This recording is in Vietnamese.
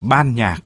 ban nhạc.